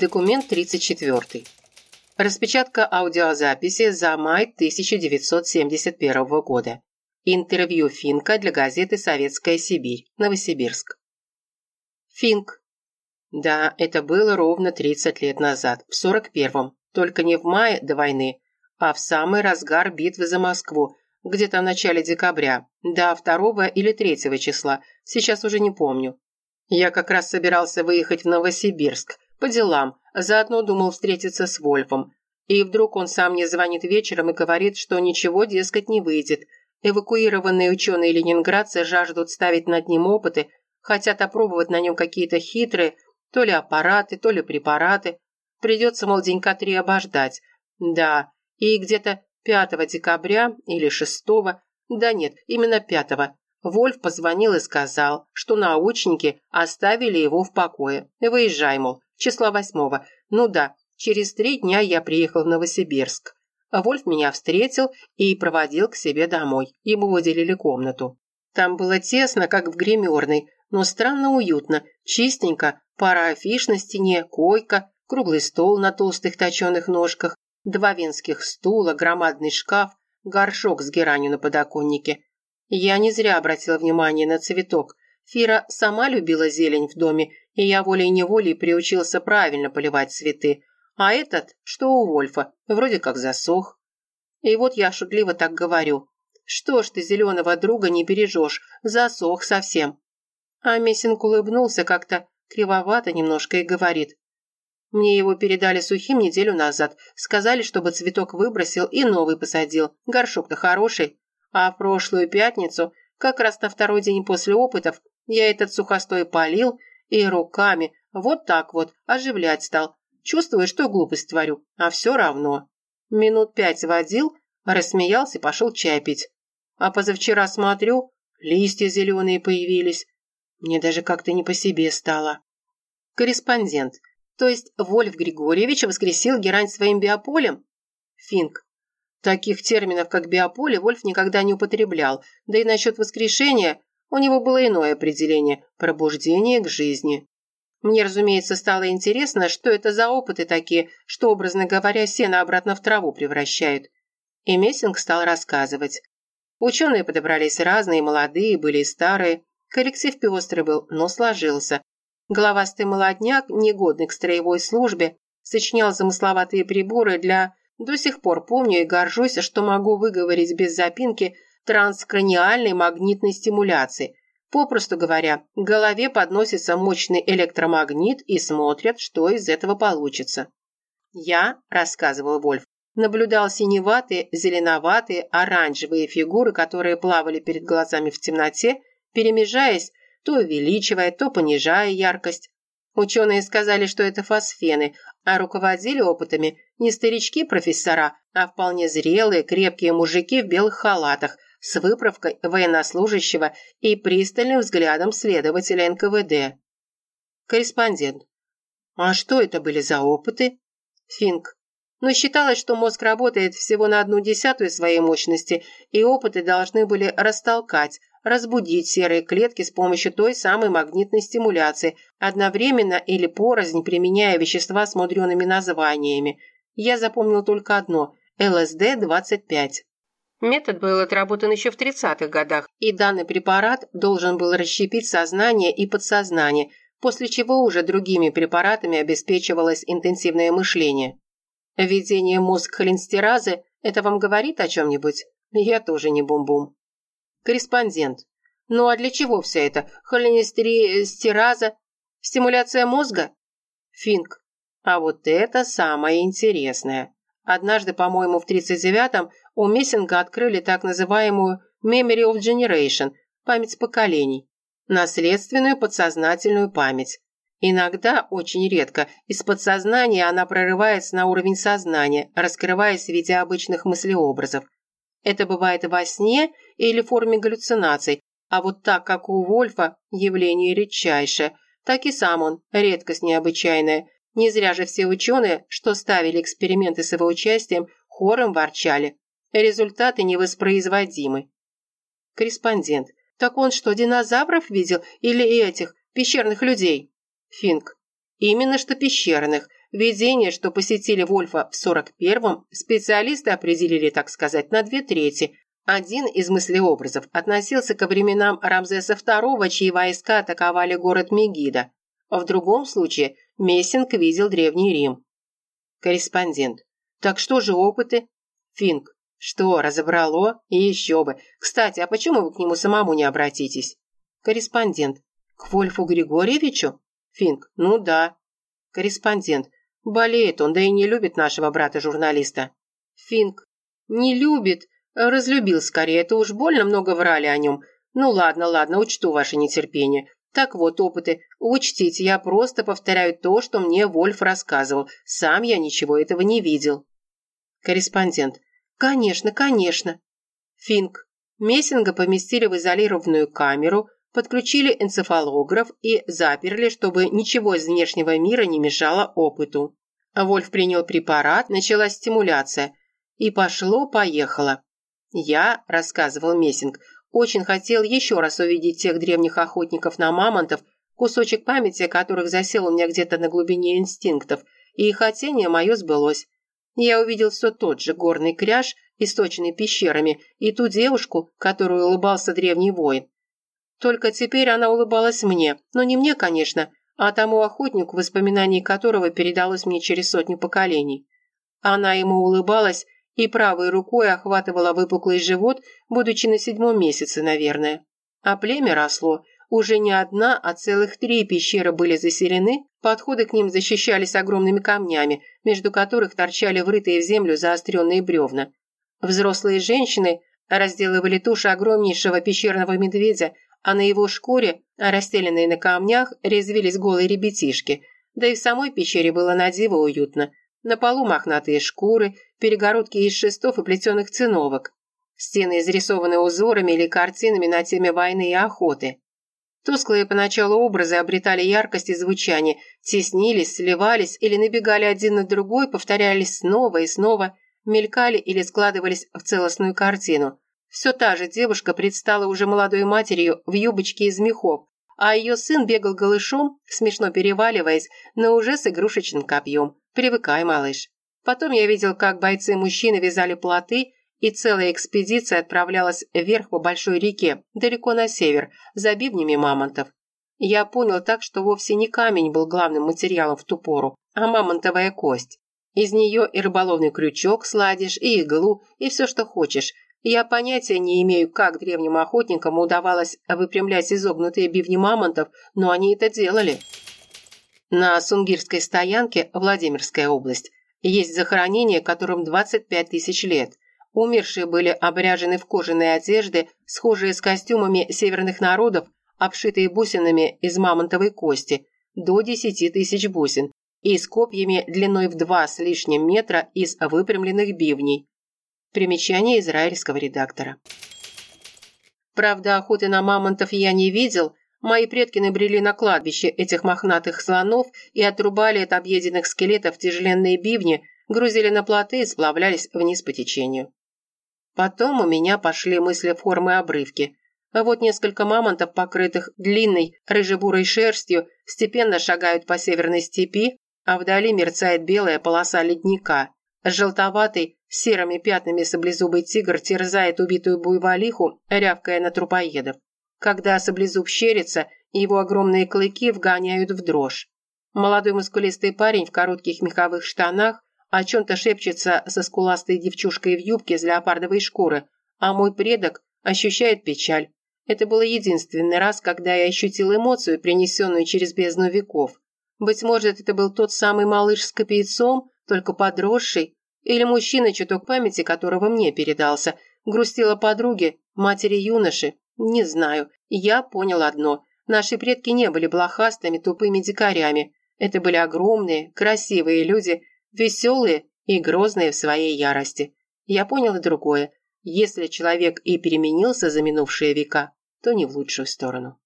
Документ 34. Распечатка аудиозаписи за май 1971 года. Интервью Финка для газеты «Советская Сибирь», Новосибирск. Финк. Да, это было ровно 30 лет назад, в 41-м, только не в мае до войны, а в самый разгар битвы за Москву, где-то в начале декабря, да, 2 или 3 числа, сейчас уже не помню. Я как раз собирался выехать в Новосибирск, по делам, заодно думал встретиться с Вольфом. И вдруг он сам мне звонит вечером и говорит, что ничего, дескать, не выйдет. Эвакуированные ученые ленинградцы жаждут ставить над ним опыты, хотят опробовать на нем какие-то хитрые, то ли аппараты, то ли препараты. Придется, мол, денька три обождать. Да, и где-то 5 декабря или 6, да нет, именно 5, Вольф позвонил и сказал, что научники оставили его в покое. Выезжай, мол, числа восьмого. Ну да, через три дня я приехал в Новосибирск. Вольф меня встретил и проводил к себе домой. Ему выделили комнату. Там было тесно, как в гримерной, но странно уютно, чистенько, пара афиш на стене, койка, круглый стол на толстых точеных ножках, два венских стула, громадный шкаф, горшок с геранью на подоконнике. Я не зря обратила внимание на цветок. Фира сама любила зелень в доме и я волей-неволей приучился правильно поливать цветы, а этот, что у Вольфа, вроде как засох. И вот я шутливо так говорю. Что ж ты зеленого друга не бережешь, засох совсем. А Мессинг улыбнулся как-то кривовато немножко и говорит. Мне его передали сухим неделю назад. Сказали, чтобы цветок выбросил и новый посадил. Горшок-то хороший. А в прошлую пятницу, как раз на второй день после опытов, я этот сухостой полил и руками, вот так вот, оживлять стал. Чувствую, что глупость творю, а все равно. Минут пять водил, рассмеялся и пошел чай пить. А позавчера смотрю, листья зеленые появились. Мне даже как-то не по себе стало. Корреспондент. То есть Вольф Григорьевич воскресил герань своим биополем? Финк. Таких терминов, как биополе, Вольф никогда не употреблял, да и насчет воскрешения у него было иное определение – пробуждение к жизни. Мне, разумеется, стало интересно, что это за опыты такие, что, образно говоря, сено обратно в траву превращают. И Мессинг стал рассказывать. Ученые подобрались разные, молодые, были и старые. Коллектив пестрый был, но сложился. Головастый молодняк, негодный к строевой службе, сочинял замысловатые приборы для... До сих пор помню и горжусь, что могу выговорить без запинки транскраниальной магнитной стимуляции. Попросту говоря, к голове подносится мощный электромагнит и смотрят, что из этого получится. «Я», – рассказывал Вольф, наблюдал синеватые, зеленоватые, оранжевые фигуры, которые плавали перед глазами в темноте, перемежаясь, то увеличивая, то понижая яркость. Ученые сказали, что это фосфены, а руководили опытами не старички-профессора, а вполне зрелые, крепкие мужики в белых халатах, с выправкой военнослужащего и пристальным взглядом следователя НКВД. Корреспондент. А что это были за опыты? Финк. Но ну, считалось, что мозг работает всего на одну десятую своей мощности, и опыты должны были растолкать, разбудить серые клетки с помощью той самой магнитной стимуляции, одновременно или порознь применяя вещества с мудреными названиями. Я запомнил только одно – ЛСД-25. Метод был отработан еще в 30-х годах, и данный препарат должен был расщепить сознание и подсознание, после чего уже другими препаратами обеспечивалось интенсивное мышление. Введение мозг холинстеразы – это вам говорит о чем-нибудь? Я тоже не бум-бум. Корреспондент. Ну а для чего все это? Холинестераза? Стимуляция мозга? Финк. А вот это самое интересное. Однажды, по-моему, в 39-м у Мессинга открыли так называемую Memory of Generation – память поколений, наследственную подсознательную память. Иногда, очень редко, из подсознания она прорывается на уровень сознания, раскрываясь в виде обычных мыслеобразов. Это бывает во сне или в форме галлюцинаций, а вот так, как у Вольфа, явление редчайшее, так и сам он, редкость необычайная. Не зря же все ученые, что ставили эксперименты с его участием, хором ворчали. Результаты невоспроизводимы. Корреспондент. Так он что, динозавров видел или этих, пещерных людей? Финк. Именно что пещерных. Видения, что посетили Вольфа в 41-м, специалисты определили, так сказать, на две трети. Один из мыслеобразов относился ко временам Рамзеса II, чьи войска атаковали город Мегида. В другом случае Мессинг видел Древний Рим. Корреспондент. Так что же опыты? Финк. Что, разобрало? И еще бы. Кстати, а почему вы к нему самому не обратитесь? Корреспондент. К Вольфу Григорьевичу? Финк. Ну да. Корреспондент. Болеет он, да и не любит нашего брата-журналиста. Финк. Не любит. Разлюбил скорее, это уж больно много врали о нем. Ну ладно, ладно, учту ваше нетерпение. Так вот, опыты. Учтите, я просто повторяю то, что мне Вольф рассказывал. Сам я ничего этого не видел. Корреспондент. Конечно, конечно. Финк. Мессинга поместили в изолированную камеру, подключили энцефалограф и заперли, чтобы ничего из внешнего мира не мешало опыту. Вольф принял препарат, началась стимуляция. И пошло-поехало. Я, рассказывал Мессинг, очень хотел еще раз увидеть тех древних охотников на мамонтов, кусочек памяти которых засел у меня где-то на глубине инстинктов, и хотение мое сбылось. Я увидел все тот же горный кряж, источенный пещерами, и ту девушку, которую улыбался древний воин. Только теперь она улыбалась мне, но не мне, конечно, а тому охотнику, воспоминание которого передалось мне через сотню поколений. Она ему улыбалась и правой рукой охватывала выпуклый живот, будучи на седьмом месяце, наверное. А племя росло. Уже не одна, а целых три пещеры были заселены, подходы к ним защищались огромными камнями, между которых торчали врытые в землю заостренные бревна. Взрослые женщины разделывали туши огромнейшего пещерного медведя, а на его шкуре, расстеленной на камнях, резвились голые ребятишки. Да и в самой пещере было на диво уютно. На полу мохнатые шкуры, перегородки из шестов и плетеных циновок. Стены изрисованы узорами или картинами на теме войны и охоты. Тусклые поначалу образы обретали яркость и звучание, теснились, сливались или набегали один на другой, повторялись снова и снова, мелькали или складывались в целостную картину. Все та же девушка предстала уже молодой матерью в юбочке из мехов, а ее сын бегал голышом, смешно переваливаясь, но уже с игрушечным копьем. Привыкай, малыш. Потом я видел, как бойцы-мужчины вязали плоты, и целая экспедиция отправлялась вверх по большой реке, далеко на север, за бивнями мамонтов. Я понял так, что вовсе не камень был главным материалом в ту пору, а мамонтовая кость. Из нее и рыболовный крючок сладишь, и иглу, и все, что хочешь, я понятия не имею, как древним охотникам удавалось выпрямлять изогнутые бивни мамонтов, но они это делали. На Сунгирской стоянке, Владимирская область, есть захоронение, которым 25 тысяч лет. Умершие были обряжены в кожаные одежды, схожие с костюмами северных народов, обшитые бусинами из мамонтовой кости, до 10 тысяч бусин, и с копьями длиной в два с лишним метра из выпрямленных бивней. Примечание израильского редактора. Правда, охоты на мамонтов я не видел. Мои предки набрели на кладбище этих мохнатых слонов и отрубали от объеденных скелетов тяжеленные бивни, грузили на плоты и сплавлялись вниз по течению. Потом у меня пошли мысли формы обрывки. А вот несколько мамонтов, покрытых длинной рыжебурой шерстью, степенно шагают по северной степи, а вдали мерцает белая полоса ледника. Желтоватый, серыми пятнами саблезубый тигр терзает убитую буйволиху, рявкая на трупоедов. Когда саблезуб щерится, его огромные клыки вгоняют в дрожь. Молодой мускулистый парень в коротких меховых штанах о чем-то шепчется со скуластой девчушкой в юбке из леопардовой шкуры, а мой предок ощущает печаль. Это был единственный раз, когда я ощутил эмоцию, принесенную через бездну веков. Быть может, это был тот самый малыш с копейцом, только подросший, или мужчина, чуток памяти которого мне передался, грустила подруге, матери юноши, не знаю. Я понял одно. Наши предки не были блохастыми, тупыми дикарями. Это были огромные, красивые люди, веселые и грозные в своей ярости. Я понял и другое. Если человек и переменился за минувшие века, то не в лучшую сторону.